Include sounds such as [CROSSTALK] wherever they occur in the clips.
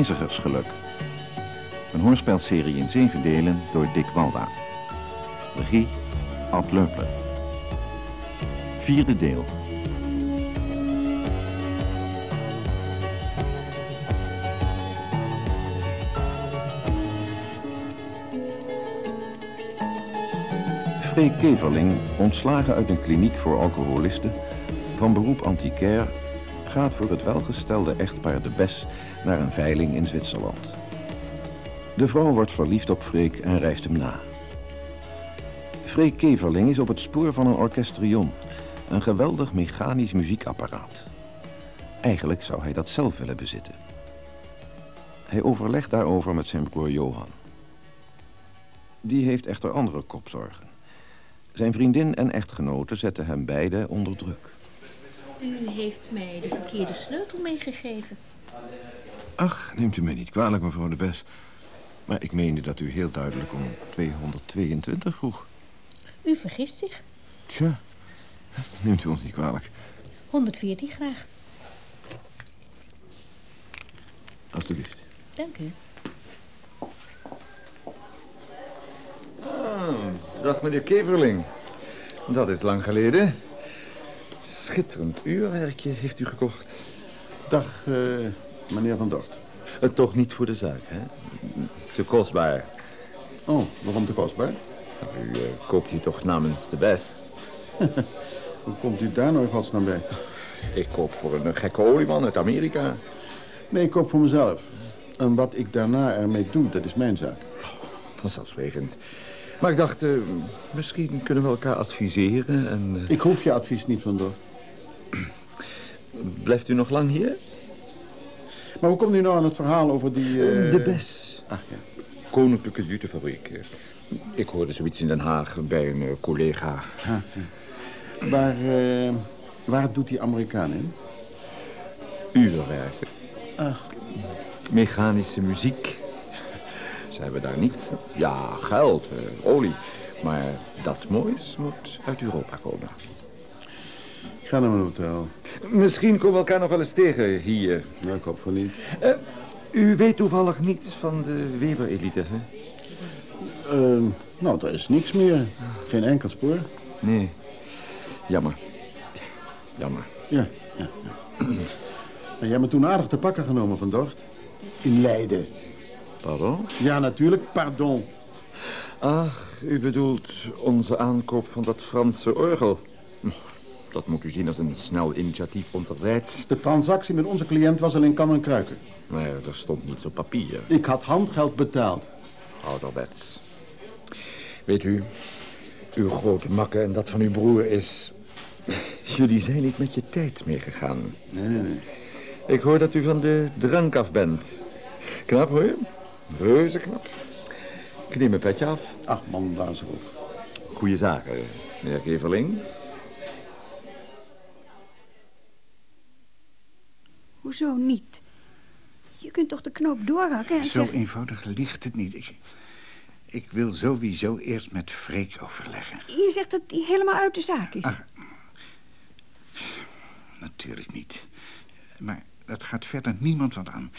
Reizigersgeluk. Een hoorspelserie in zeven delen door Dick Walda. Regie Ad Leupler. Vierde deel. Freek Keverling, ontslagen uit een kliniek voor alcoholisten, van beroep antiquair, gaat voor het welgestelde echtpaar De Bes naar een veiling in Zwitserland. De vrouw wordt verliefd op Freek en reist hem na. Freek Keverling is op het spoor van een orkestrion, een geweldig mechanisch muziekapparaat. Eigenlijk zou hij dat zelf willen bezitten. Hij overlegt daarover met zijn broer Johan. Die heeft echter andere kopzorgen. Zijn vriendin en echtgenote zetten hem beide onder druk. U heeft mij de verkeerde sleutel meegegeven. Ach, neemt u mij niet kwalijk, mevrouw de Bes. Maar ik meende dat u heel duidelijk om 222 vroeg. U vergist zich. Tja, neemt u ons niet kwalijk. 114 graag. Alsjeblieft. Dank u. Ah, dag meneer Keverling. Dat is lang geleden. Schitterend uurwerkje heeft u gekocht. Dag, eh, meneer Van Dort. Uh, toch niet voor de zaak, hè? Te kostbaar. Oh, waarom te kostbaar? U uh, koopt hier toch namens de best? [LAUGHS] Hoe komt u daar nou in godsnaam bij? Ik koop voor een gekke olieman uit Amerika. Nee, ik koop voor mezelf. En wat ik daarna ermee doe, dat is mijn zaak. Vanzelfsprekend. Maar ik dacht, uh, misschien kunnen we elkaar adviseren en... Uh... Ik hoef je advies niet van door. [CLEARS THROAT] Blijft u nog lang hier? Maar hoe komt u nou aan het verhaal over die... Uh... De Bes. Ach, ja. Koninklijke Jutefabriek. Ik hoorde zoiets in Den Haag bij een collega. Ah, ja. Waar, waar doet die Amerikaan in? Uurwerken. Ah. Mechanische muziek. Ze hebben daar niets. Ja, geld, olie. Maar dat moois moet uit Europa komen. Ga naar mijn hotel. Misschien komen we elkaar nog wel eens tegen hier. Ja, ik hoop van niet. Uh, u weet toevallig niets van de Weber-elite, hè? Uh, nou, er is niks meer. Geen enkel spoor. Nee. Jammer. Jammer. Ja, ja. jij hebt me toen aardig te pakken genomen van Dort. In Leiden. Pardon? Ja, natuurlijk, pardon. Ach, u bedoelt onze aankoop van dat Franse orgel. Dat moet u zien als een snel initiatief onzerzijds. De transactie met onze cliënt was al in kan en kruiken. Maar er stond niets op papier. Ik had handgeld betaald. Ouderwets. Weet u, uw grote makke en dat van uw broer is... [LAUGHS] Jullie zijn niet met je tijd meegegaan. Nee, nee, nee. Ik hoor dat u van de drank af bent. Knap hoor. Reuze knap. Ik neem mijn petje af. Ach man, blaas erop. Goeie zaken, meneer Keverling. Hoezo niet? Je kunt toch de knoop doorhakken en Zo eenvoudig ligt het niet. Ik, ik wil sowieso eerst met Freek overleggen. Je zegt dat hij helemaal uit de zaak is. Ach, natuurlijk niet. Maar dat gaat verder niemand wat aan.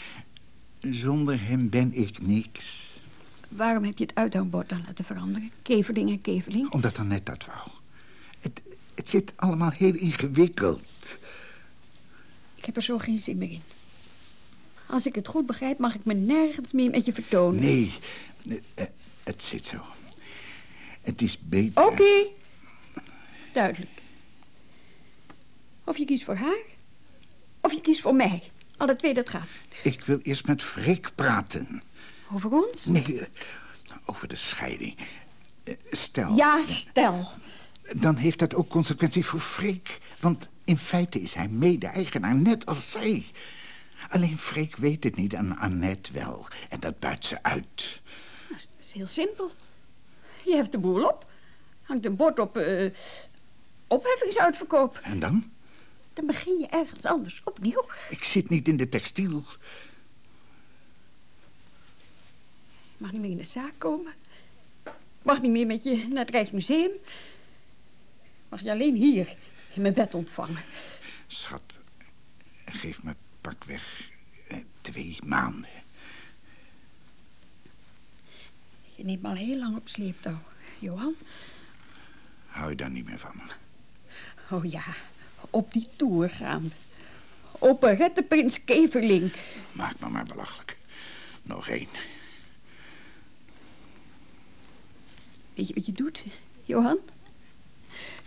Zonder hem ben ik niks. Waarom heb je het uithangbord dan laten veranderen? Keverling en Keverling? Omdat dan net dat wou. Het, het zit allemaal heel ingewikkeld. Ik heb er zo geen zin meer in. Als ik het goed begrijp, mag ik me nergens meer met je vertonen. Nee, eh, het zit zo. Het is beter... Oké. Okay. Duidelijk. Of je kiest voor haar, of je kiest voor mij. Alle twee, dat gaat. Ik wil eerst met Freek praten. Over ons? Nee, over de scheiding. Stel... Ja, stel. Dan heeft dat ook consequenties voor Freek. Want in feite is hij mede-eigenaar, net als zij. Alleen Freek weet het niet en Annette wel. En dat buit ze uit. Dat is heel simpel. Je heft de boel op. Hangt een bord op... Uh, opheffingsuitverkoop. En dan? Dan begin je ergens anders opnieuw. Ik zit niet in de textiel. Ik mag niet meer in de zaak komen. Ik mag niet meer met je naar het Rijksmuseum. Mag je alleen hier in mijn bed ontvangen. Schat, geef me pakweg eh, twee maanden. Je neemt me al heel lang op sleeptouw, Johan. Hou je daar niet meer van? Oh ja, op die toer gaan. Op een rettenprins Keverling. Maak me maar belachelijk. Nog één. Weet je wat je doet, Johan?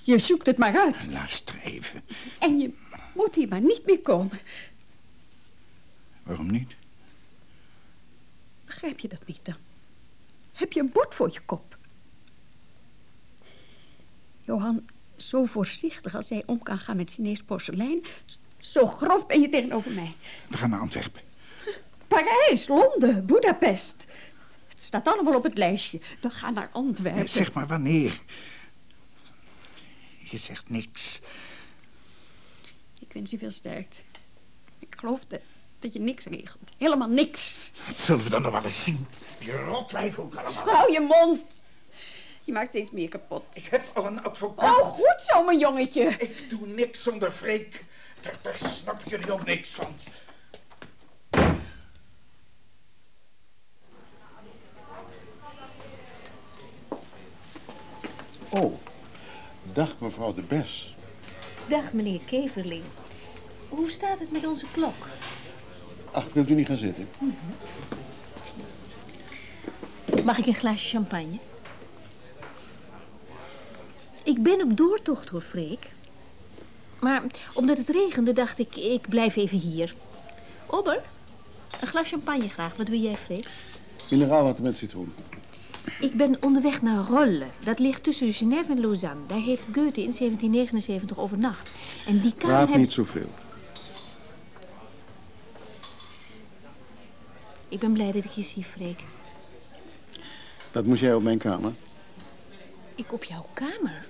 Je zoekt het maar uit. Luister even. En je moet hier maar niet meer komen. Waarom niet? Begrijp je dat niet dan? Heb je een bord voor je kop? Johan, zo voorzichtig als jij om kan gaan met Chinees porselein... zo grof ben je tegenover mij. We gaan naar Antwerpen. Parijs, Londen, Budapest. Het staat allemaal op het lijstje. We gaan naar Antwerpen. Nee, zeg maar wanneer. Je zegt niks. Ik wens je veel sterkte. Ik geloof dat, dat je niks regelt. Helemaal niks. Dat zullen we dan nog wel eens zien. Die rotwijf ook allemaal. Hou je mond. Je maakt steeds meer kapot. Ik heb al een advocaat. Oh, goed zo, mijn jongetje. Ik doe niks zonder Freek. Daar, daar snappen jullie ook niks van. Oh, dag mevrouw de Bes. Dag, meneer Keverling. Hoe staat het met onze klok? Ach, wilt u niet gaan zitten? Mag ik een glaasje champagne? Ik ben op doortocht, hoor, Freek. Maar omdat het regende, dacht ik, ik blijf even hier. Obber, een glas champagne graag. Wat wil jij, Freek? Mineraalwater met citroen. Ik ben onderweg naar Rolle. Dat ligt tussen Genève en Lausanne. Daar heeft Goethe in 1779 overnacht. En die kamer Praat heb... niet zoveel. Ik ben blij dat ik je zie, Freek. Dat moest jij op mijn kamer. Ik op jouw kamer?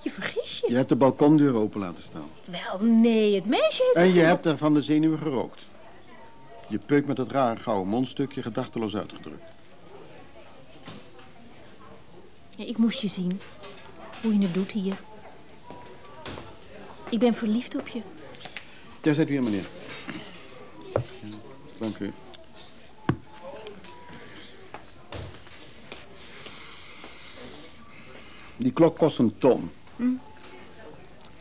Je vergis je. Je hebt de balkondeur open laten staan. Wel, nee, het meisje heeft... En je hebt er van de zenuwen gerookt. Je peuk met dat rare gouden mondstukje gedachteloos uitgedrukt. Ja, ik moest je zien. Hoe je het doet hier. Ik ben verliefd op je. Daar zet u hier, meneer. Dank u. Die klok kost een ton.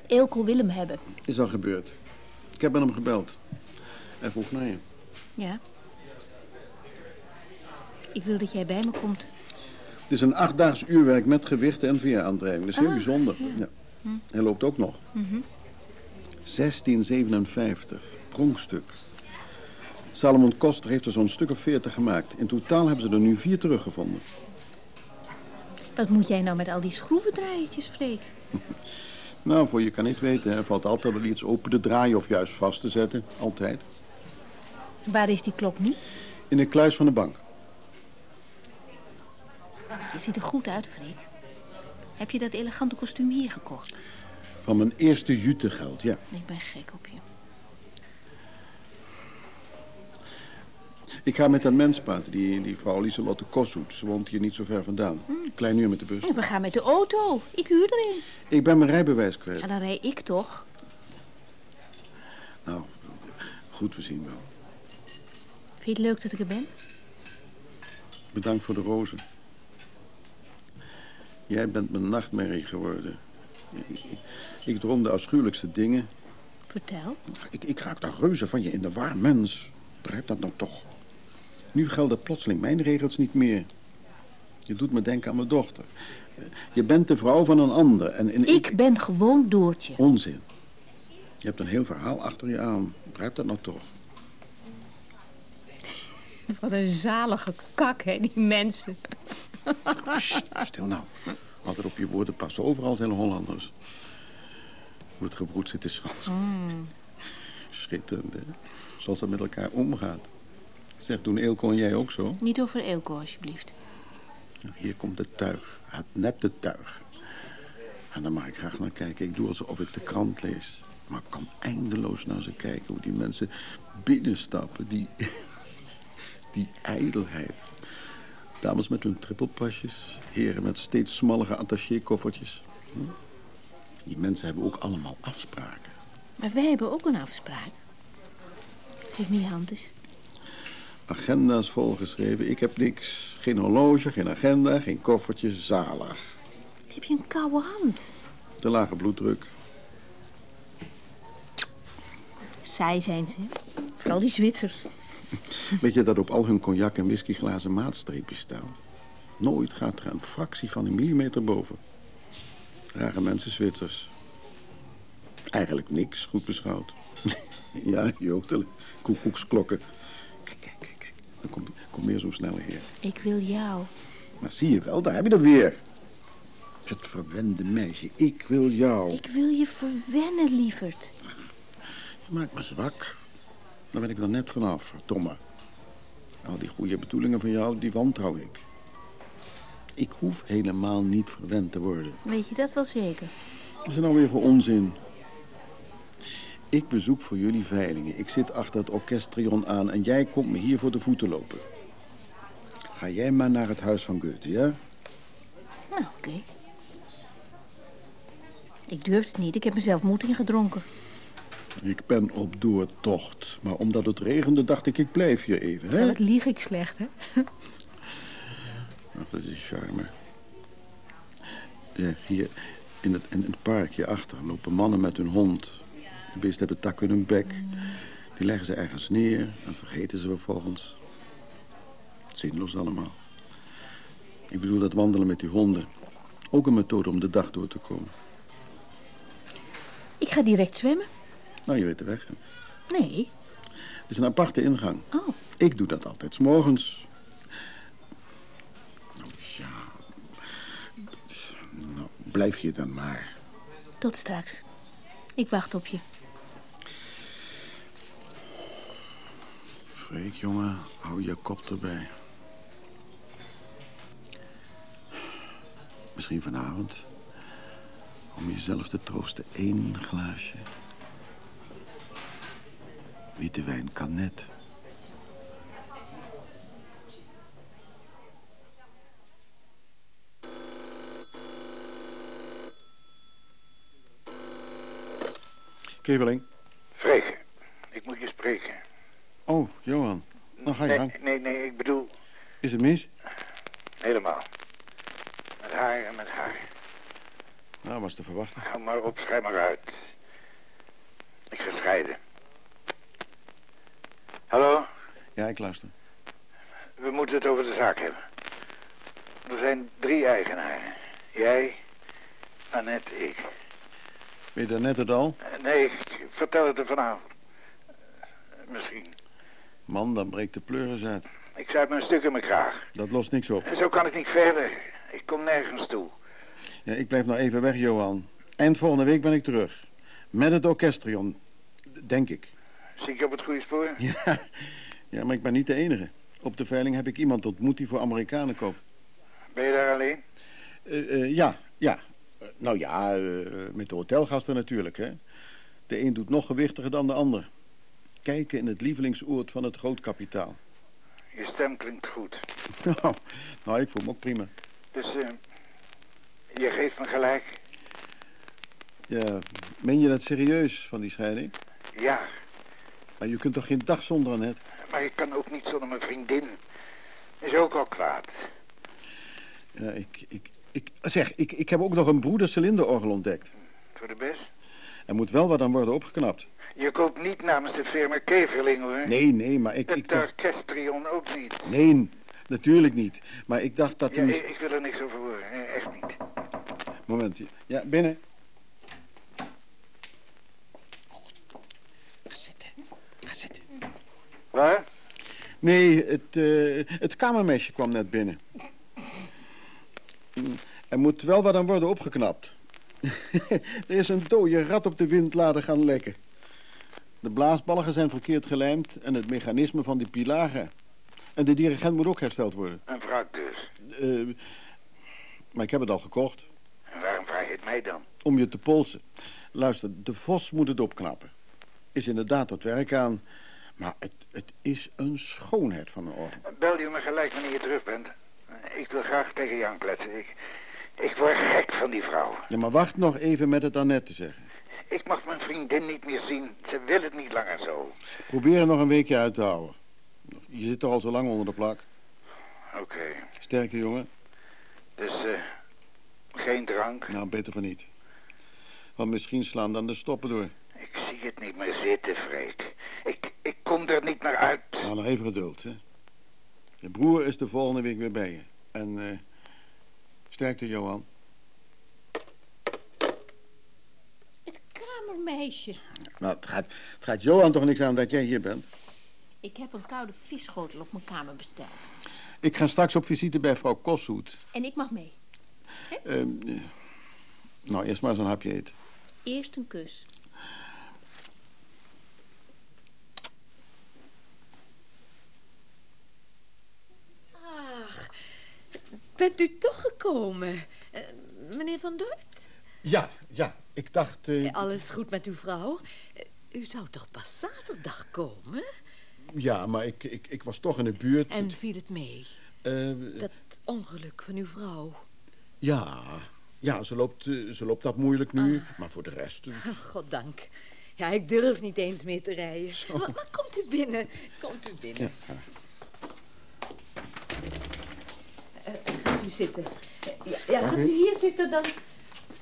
Eelco wil hem hebben. Is al gebeurd. Ik heb met hem gebeld. Hij vroeg naar je. Ja. Ik wil dat jij bij me komt. Het is een achtdaags uurwerk met gewichten en veeraandrijving. Dat is heel bijzonder. Ja. Hij loopt ook nog. 1657. Pronkstuk. Salomon Koster heeft er zo'n stuk of veertig gemaakt. In totaal hebben ze er nu vier teruggevonden. Wat moet jij nou met al die schroevendraaiertjes, Freek? [LAUGHS] Nou, voor je kan niet weten. Er valt altijd wel iets open te draaien of juist vast te zetten. Altijd. Waar is die klok nu? In de kluis van de bank. Je ziet er goed uit, Freek. Heb je dat elegante kostuum hier gekocht? Van mijn eerste jutegeld, ja. Ik ben gek op je. Ik ga met een mens praten, die, die vrouw Lieselotte Koshoet. Ze woont hier niet zo ver vandaan. Klein uur met de bus. We gaan met de auto. Ik huur erin. Ik ben mijn rijbewijs kwijt. Ja, dan rij ik toch. Nou, goed, we zien wel. Vind je het leuk dat ik er ben? Bedankt voor de rozen. Jij bent mijn nachtmerrie geworden. Ik, ik, ik droom de afschuwelijkste dingen. Vertel. Ik, ik raak daar reuze van je in de war, mens. Begrijp dat nou toch? Nu gelden plotseling mijn regels niet meer. Je doet me denken aan mijn dochter. Je bent de vrouw van een ander. En, en Ik ben gewoon Doortje. Onzin. Je hebt een heel verhaal achter je aan. Begrijp dat nou toch? Wat een zalige kak, hè, die mensen. Stil nou. Altijd op je woorden passen. Overal zijn Hollanders. Hoe het gebroed zit is soms. Schitterend, hè? Zoals dat met elkaar omgaat. Zeg, doen Eelco en jij ook zo? Niet over Eelco, alsjeblieft. Nou, Hier komt het tuig. Het nette tuig. En daar mag ik graag naar kijken. Ik doe alsof ik de krant lees. Maar ik kan eindeloos naar ze kijken. Hoe die mensen binnenstappen. Die, [LAUGHS] die ijdelheid. Dames met hun trippelpasjes. Heren met steeds smallere attachekoffertjes. Hm? Die mensen hebben ook allemaal afspraken. Maar wij hebben ook een afspraak. Geef me je hand eens. Agenda's volgeschreven. Ik heb niks. Geen horloge, geen agenda, geen koffertje. Zalig. Heb je een koude hand? Te lage bloeddruk. Saai zijn ze. Vooral die Zwitsers. [LAUGHS] Weet je dat op al hun cognac- en whiskyglazen maatstreepjes staan? Nooit gaat er een fractie van een millimeter boven. Rare mensen Zwitsers. Eigenlijk niks, goed beschouwd. [LAUGHS] ja, jodelen, koekoeksklokken. Kijk, kijk, kijk, kijk. Dan komt, komt weer zo'n snelle heer. Ik wil jou. Maar zie je wel, daar heb je dat weer. Het verwende meisje, ik wil jou. Ik wil je verwennen, lieverd. Je maakt me zwak. Daar ben ik er net vanaf, verdomme. Al die goede bedoelingen van jou, die wantrouw ik. Ik hoef helemaal niet verwend te worden. Weet je dat wel zeker? Wat is er nou weer voor onzin? Ik bezoek voor jullie veilingen. Ik zit achter het orkestrion aan en jij komt me hier voor de voeten lopen. Ga jij maar naar het huis van Goethe, ja? Nou, oké. Ik durf het niet. Ik heb mezelf moed ingedronken. Ik ben op doortocht. Maar omdat het regende, dacht ik, ik blijf hier even, hè? Ja, dat lieg ik slecht, hè? Ach, dat is charme. Ja, hier in het, in het park hierachter lopen mannen met hun hond. De beesten hebben tak in hun bek. Die leggen ze ergens neer en vergeten ze vervolgens. Zinloos allemaal. Ik bedoel dat wandelen met die honden. Ook een methode om de dag door te komen. Ik ga direct zwemmen. Nou, je weet de weg. Nee. Het is een aparte ingang. Oh, Ik doe dat altijd, 's morgens. Nou, ja. Nou, blijf je dan maar. tot straks. Ik wacht op je. Freek, jongen, hou je kop erbij. Misschien vanavond. Om jezelf te troosten, één glaasje. Witte wijn kan net. Keveling. Freek, ik moet je spreken. Oh, Johan. Dan ga je nee, gang. nee, nee, ik bedoel Is het mis? helemaal. Met haar en met haar. Nou, was te verwachten. Hou maar op, schrijf maar uit. Ik ga scheiden. Hallo, Ja, ik luister. we moeten het over de zaak hebben. Er zijn drie eigenaren. Jij, Annette, ik. Weet net het al? Nee, ik vertel het er vanavond. Misschien. Man, dan breekt de pleuris uit. Ik zuip me een stuk in mijn kraag. Dat lost niks op. En zo kan ik niet verder. Ik kom nergens toe. Ja, ik blijf nou even weg, Johan. Eind volgende week ben ik terug. Met het orkestrion. Denk ik. Zie ik op het goede spoor? Ja, ja, maar ik ben niet de enige. Op de veiling heb ik iemand ontmoet die voor Amerikanen koopt. Ben je daar alleen? Eh, eh, ja, ja. Eh, nou ja, met de hotelgasten natuurlijk, hè. De een doet nog gewichtiger dan de ander. Kijken in het lievelingsoord van het grootkapitaal. Je stem klinkt goed. [LAUGHS] nou, nou, ik voel me ook prima. Dus je geeft me gelijk. Ja, meen je dat serieus van die scheiding? Ja, Maar je kunt toch geen dag zonder Annette? maar ik kan ook niet zonder mijn vriendin. Is ook al kwaad. Ja, ik, ik, ik, zeg, ik, ik heb ook nog een broeder cilinderorgel ontdekt. Voor de best. Er moet wel wat aan worden opgeknapt. Je koopt niet namens de firma Keverling, hoor. Nee, nee, maar ik, ik Het dacht... orkestrion ook niet. Nee, natuurlijk niet. Maar ik dacht dat Ja, u... ik, ik wil er niks over horen. Nee, echt niet. Momentje. Ja, binnen. Ga zitten. Ga zitten. Waar? Nee, het, eh, het kamermeisje kwam net binnen. Er moet wel wat aan worden opgeknapt. [LAUGHS] er is een dode rat op de windlader gaan lekken. De blaasbalgen zijn verkeerd gelijmd en het mechanisme van die pilaren. En de dirigent moet ook hersteld worden. Een wrak dus. Eh, maar ik heb het al gekocht. En waarom vraag je het mij dan? Om je te polsen. Luister, de vos moet het opknappen. Is inderdaad tot werk aan. Maar het, het is een schoonheid van een orgel. Bel je me gelijk wanneer je terug bent. Ik wil graag tegen Jan kletsen. Ik, ik word gek van die vrouw. Ja, maar wacht nog even met het Annette te zeggen. Ik mag mijn vriendin niet meer zien. Ze wil het niet langer zo. Probeer er nog een weekje uit te houden. Je zit toch al zo lang onder de plak. Oké. Sterkte, jongen. Dus eh, geen drank. Nou, beter van niet. Want misschien slaan dan de stoppen door. Ik zie het niet meer zitten, Freek. Ik, ik kom er niet meer uit. Nou, nog even geduld, hè. Je broer is de volgende week weer bij je. En eh sterkte, Johan. Het kamermeisje. Nou, het gaat, het gaat Johan toch niks aan dat jij hier bent? Ik heb een koude visschotel op mijn kamer besteld. Ik ga straks op visite bij vrouw Koshoed. En ik mag mee. Ehm, eh, nou, eerst maar eens een hapje eten. Eerst een kus. Bent u toch gekomen? Eh, meneer Van Dort? Ja, ja. Ik dacht... eh, Eh, Alles goed met uw vrouw? U zou toch pas zaterdag komen? ja, maar ik, ik, ik was toch in de buurt. En viel het mee? Dat ongeluk van uw vrouw? Ja, ja ze, loopt, ze loopt dat moeilijk nu. Maar voor de rest... goddank. Ja, ik durf niet eens meer te rijden. Maar, maar komt u binnen. Komt u binnen. Eh, gaat u zitten. Ja, ja, gaat u hier zitten, dan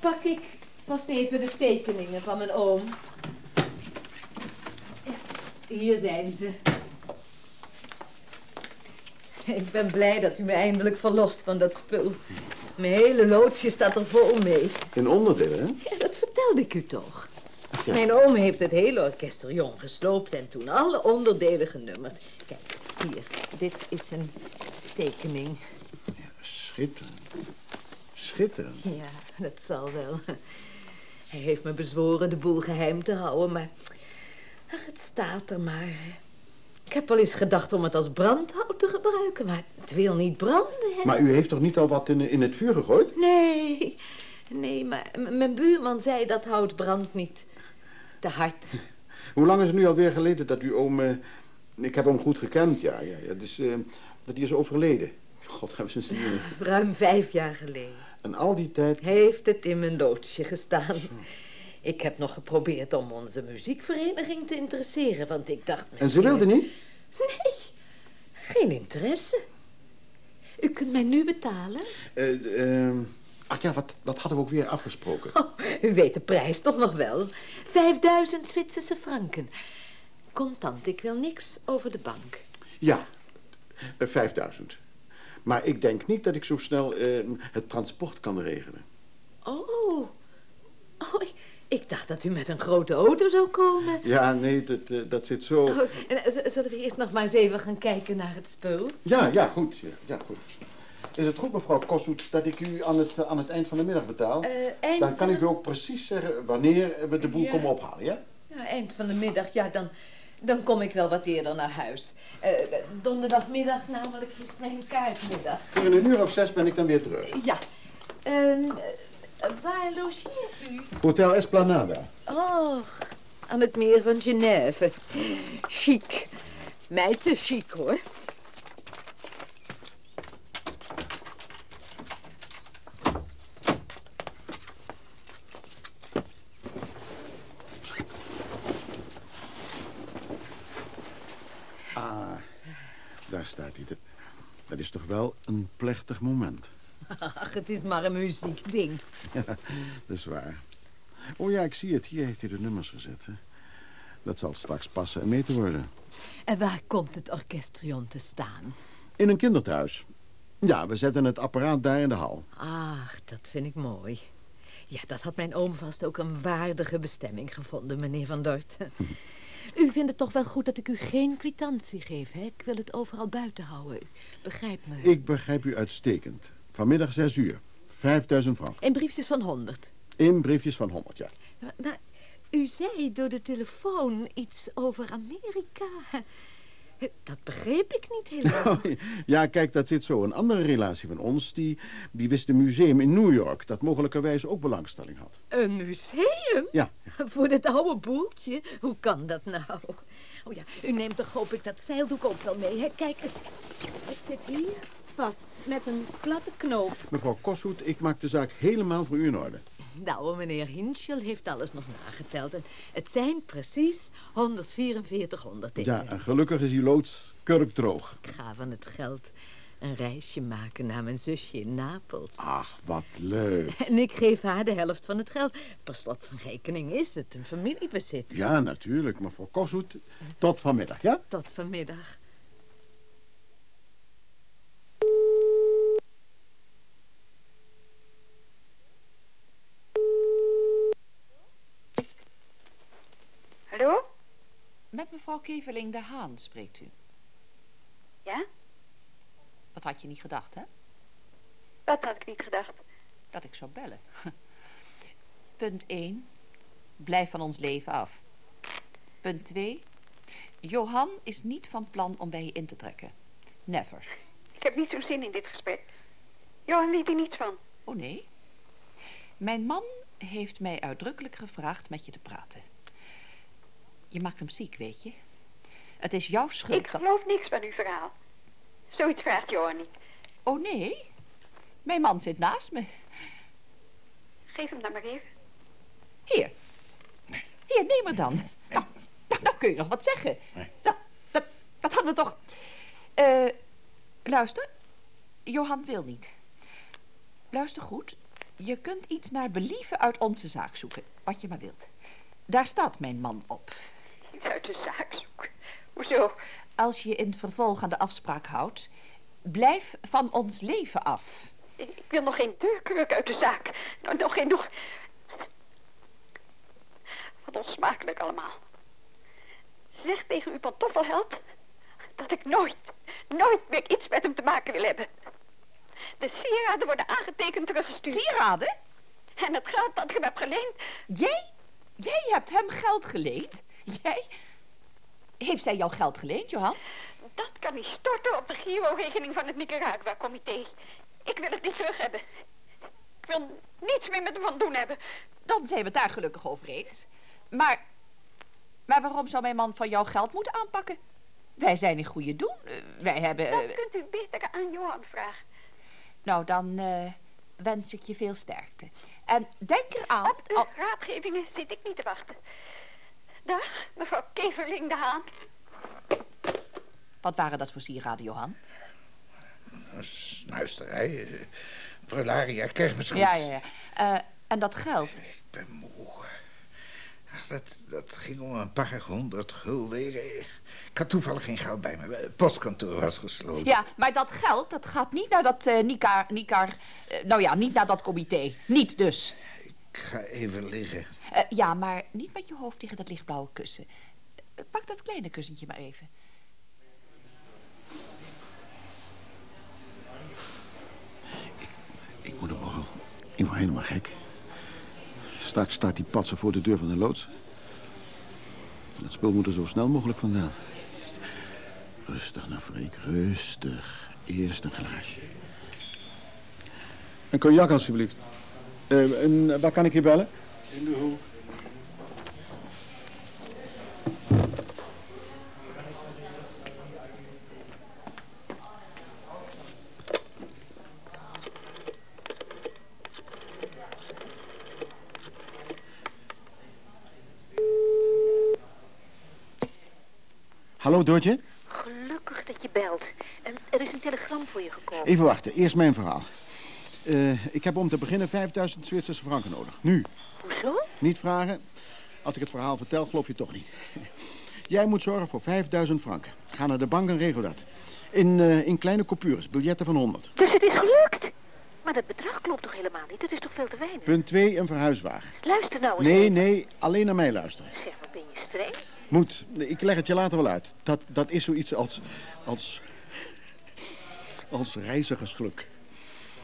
pak ik vast even de tekeningen van mijn oom. Ja, hier zijn ze. Ik ben blij dat u me eindelijk verlost van dat spul. Mijn hele loodsje staat er vol mee. in onderdelen, hè? Ja, dat vertelde ik u toch. ja. Mijn oom heeft het hele orkesterjong gesloopt en toen alle onderdelen genummerd. Kijk, hier, dit is een tekening. Schitterend. Schitterend. Ja, dat zal wel. Hij heeft me bezworen de boel geheim te houden, maar... Ach, het staat er maar. Ik heb wel eens gedacht om het als brandhout te gebruiken, maar het wil niet branden, hè? Maar u heeft toch niet al wat in, in het vuur gegooid? Nee, nee, maar mijn buurman zei dat hout brandt niet. Te hard. Hoe lang is het nu alweer geleden dat uw oom... eh, ik heb hem goed gekend, ja. ja, ja dus, eh, dat hij is overleden. God, hebben ze zin. [LAUGHS] Ruim vijf jaar geleden. En al die tijd... Heeft het in mijn loodsje gestaan. Ik heb nog geprobeerd om onze muziekvereniging te interesseren, want ik dacht... En ze wilde niet? Nee, geen interesse. U kunt mij nu betalen. Eh, eh, ach ja, wat, dat hadden we ook weer afgesproken. Oh, u weet de prijs toch nog wel. Vijfduizend Zwitserse franken. Contant, ik wil niks over de bank. Ja, eh, 5000. Maar ik denk niet dat ik zo snel eh, het transport kan regelen. Oh, oh ik, ik dacht dat u met een grote auto zou komen. Ja, nee, dat, eh, dat zit zo... Oh, en, eh, zullen we eerst nog maar eens even gaan kijken naar het spul? Ja, ja, goed. Ja, ja, goed. Is het goed, mevrouw Kossoet, dat ik u aan het, aan het eind van de middag betaal? Eh, eind Dan kan ik u ook precies zeggen wanneer we de boel Ja. komen ophalen, ja? Ja, eind van de middag, ja, dan, dan kom ik wel wat eerder naar huis. Eh, donderdagmiddag namelijk is mijn kaartmiddag. Tegen een uur of zes ben ik dan weer terug. Ja, Ehm, eh, waar logeert u? Hotel Esplanada. Och, aan het meer van Genève. Chic. Mij te chic, hoor. Daar staat hij. Dat, dat is toch wel een plechtig moment. Ach, het is maar een muziekding. [LAUGHS] Ja, dat is waar. Oh ja, ik zie het. Hier heeft hij de nummers gezet. Hè. Dat zal straks passen en mee te worden. En waar komt het orkestrion te staan? In een kinderthuis. Ja, we zetten het apparaat daar in de hal. Ach, dat vind ik mooi. Ja, dat had mijn oom vast ook een waardige bestemming gevonden, meneer Van Dort. [LAUGHS] U vindt het toch wel goed dat ik u geen kwitantie geef, hè? Ik wil het overal buiten houden. U begrijpt me. Ik begrijp u uitstekend. Vanmiddag zes uur. 5000 frank. In briefjes van 100. In briefjes van 100, ja. Maar, maar u zei door de telefoon iets over Amerika. Dat begreep ik niet helemaal. [LAUGHS] Ja, kijk, dat zit zo. Een andere relatie van ons, die, die wist een museum in New York... dat mogelijkerwijs ook belangstelling had. Een museum? Ja, [LAUGHS] Voor dit oude boeltje? Hoe kan dat nou? Oh ja, u neemt toch hoop ik dat zeildoek ook wel mee, hè? Kijk, het, het zit hier vast met een platte knoop. mevrouw Koshoet, ik maak de zaak helemaal voor u in orde. Oude meneer Hinschel heeft alles nog nageteld. En het zijn precies 144 ondertekenen. Ja, en gelukkig is die loods kurkdroog. Ik ga van het geld een reisje maken naar mijn zusje in Napels. Ach, wat leuk. En ik geef haar de helft van het geld. Per slot van rekening is het een familiebezit. Ja, natuurlijk, maar voor Kossuth tot vanmiddag, ja? Tot vanmiddag. Hallo? Met mevrouw Keveling de Haan spreekt u. Ja? Dat had je niet gedacht, hè? Wat had ik niet gedacht? Dat ik zou bellen. [LAUGHS] Punt 1. Blijf van ons leven af. Punt 2. Johan is niet van plan om bij je in te trekken. Never. [LAUGHS] Ik heb niet zo'n zin in dit gesprek. Johan weet er niets van. Oh nee? Mijn man heeft mij uitdrukkelijk gevraagd met je te praten. Je maakt hem ziek, weet je. Het is jouw schuld Ik dat... geloof niks van uw verhaal. Zoiets vraagt Johan niet. Oh nee? Mijn man zit naast me. Geef hem dan maar even. Hier. Hier, neem er dan. Nou, nou, nou kun je nog wat zeggen. Dat, dat, dat hadden we toch... Eh, luister. Johan wil niet. Luister goed. Je kunt iets naar believen uit onze zaak zoeken. Wat je maar wilt. Daar staat mijn man op. Iets uit de zaak zoeken. Hoezo? Als je in het vervolg aan de afspraak houdt... blijf van ons leven af. Ik, wil nog geen deurkruk uit de zaak. Nou, nog geen nog... Wat onsmakelijk allemaal. Zeg tegen uw pantoffelheld... dat ik nooit, nooit meer iets met hem te maken wil hebben. De sieraden worden aangetekend teruggestuurd. Sieraden? En het geld dat ik hem heb geleend... Jij? Jij hebt hem geld geleend? Jij? Heeft zij jouw geld geleend, Johan? Dat kan niet storten op de Giro-rekening van het Nicaragua-comité. Ik wil het niet terug hebben. Ik wil niets meer met hem van doen hebben. Dan zijn we het daar gelukkig over eens. Maar, maar waarom zou mijn man van jouw geld moeten aanpakken? Wij zijn in goede doen. Wij hebben... Dat eh, kunt u beter aan Johan vragen. Nou, dan eh, wens ik je veel sterkte. En denk eraan... Op al- raadgevingen zit ik niet te wachten. Dag, mevrouw Keverling de Haan. Wat waren dat voor sieraden, Johan? Snuisterij, eh, prularia, kermisgoed. Ja, ja, ja. Eh, en dat geld? Ik ben moe. Ach, Dat, dat ging om een paar honderd gulden. Ik had toevallig geen geld bij me. Het postkantoor was gesloten. Ja, maar dat geld, dat gaat niet naar dat eh Nicar... Nicar eh, nou ja, niet naar dat comité. Niet dus. Ik ga even liggen. Eh, ja, maar niet met je hoofd tegen dat lichtblauwe kussen. Eh, pak dat kleine kussentje maar even. Ik moet hem nogal. Ik word helemaal gek. Straks staat die patser voor de deur van de loods. Dat spul moet er zo snel mogelijk vandaan. Rustig nou, Freek, rustig. Eerst een glaasje. Een cognac, alsjeblieft. Eh, en waar kan ik je bellen? In de hoek. Hallo, Doortje? Gelukkig dat je belt. En er is een telegram voor je gekomen. Even wachten, eerst mijn verhaal. Eh, ik heb om te beginnen 5000 Zwitserse franken nodig. Nu. Hoezo? Niet vragen. Als ik het verhaal vertel, geloof je toch niet. [LAUGHS] Jij moet zorgen voor 5000 franken. Ga naar de bank en regel dat. In, eh, in kleine coupures, biljetten van 100. Dus het is gelukt. Maar dat bedrag klopt toch helemaal niet? Dat is toch veel te weinig? Punt 2, een verhuiswagen. Luister nou eens Nee, even. nee, alleen naar mij luisteren. Zeg, wat ben je streng? Moet, ik leg het je later wel uit. Dat, dat is zoiets als, als, [LAUGHS] als reizigersgeluk.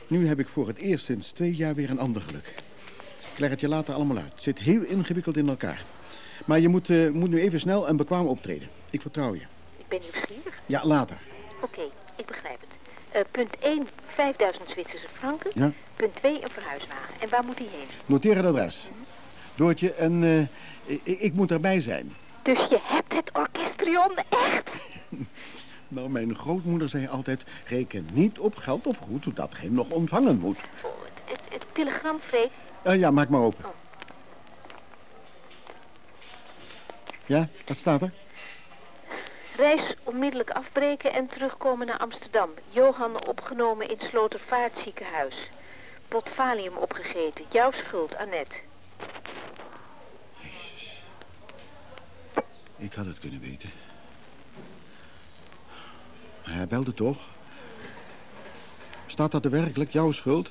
Nu heb ik voor het eerst sinds twee jaar weer een ander geluk. Ik leg het je later allemaal uit. Het zit heel ingewikkeld in elkaar. Maar je moet, eh, moet nu even snel en bekwaam optreden. Ik vertrouw je. Ik ben nieuwsgierig. Ja, later. Oké, ik begrijp het. Eh, punt 1, 5000 Zwitserse franken. Ja. Punt 2, een verhuiswagen. En waar moet die heen? Noteer het adres. Doortje, en eh, ik, ik moet erbij zijn. Dus je hebt het orkestrion echt? [LAUGHS] Nou, mijn grootmoeder zei altijd... reken niet op geld of goed dat geen nog ontvangen moet. Oh, het, het, het telegram, Freek. Eh, ja, maak maar open. Ja, wat staat er? Reis onmiddellijk afbreken en terugkomen naar Amsterdam. Johan opgenomen in Slotervaartziekenhuis. Pot valium opgegeten. Jouw schuld, Annette. Ik had het kunnen weten. Hij belde toch? Staat dat er werkelijk jouw schuld?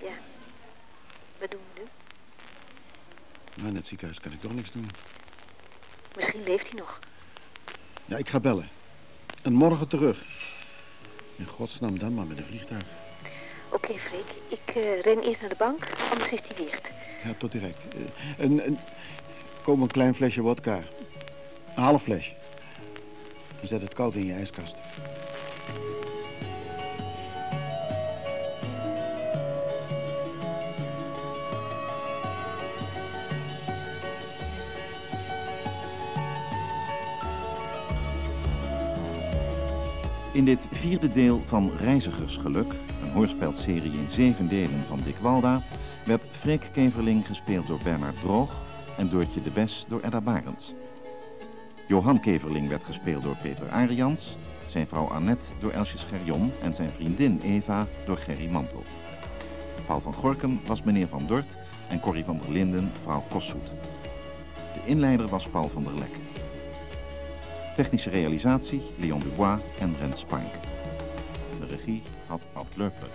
Ja. Wat doen we nu? Nou, in het ziekenhuis kan ik toch niks doen. Misschien leeft hij nog. Ja, ik ga bellen. En morgen terug. In godsnaam dan maar met een vliegtuig. Oké, Freek. Ik eh, ren eerst naar de bank, anders is die dicht. Ja, tot direct. Eh, en, en kom een klein flesje wodka. Een half fles. En zet het koud in je ijskast. In dit vierde deel van Reizigersgeluk, een hoorspelserie in zeven delen van Dick Walda, werd Freek Keverling gespeeld door Bernard Droog en Doortje de Bes door Edda Barends. Johan Keverling werd gespeeld door Peter Arians, zijn vrouw Annette door Elsje Scherjon en zijn vriendin Eva door Gerry Mantel. Paul van Gorkum was meneer Van Dort en Corrie van der Linden vrouw Kossoet. De inleider was Paul van der Lek. Technische realisatie Leon Dubois en Rens Spank. De regie had Ad Leupler.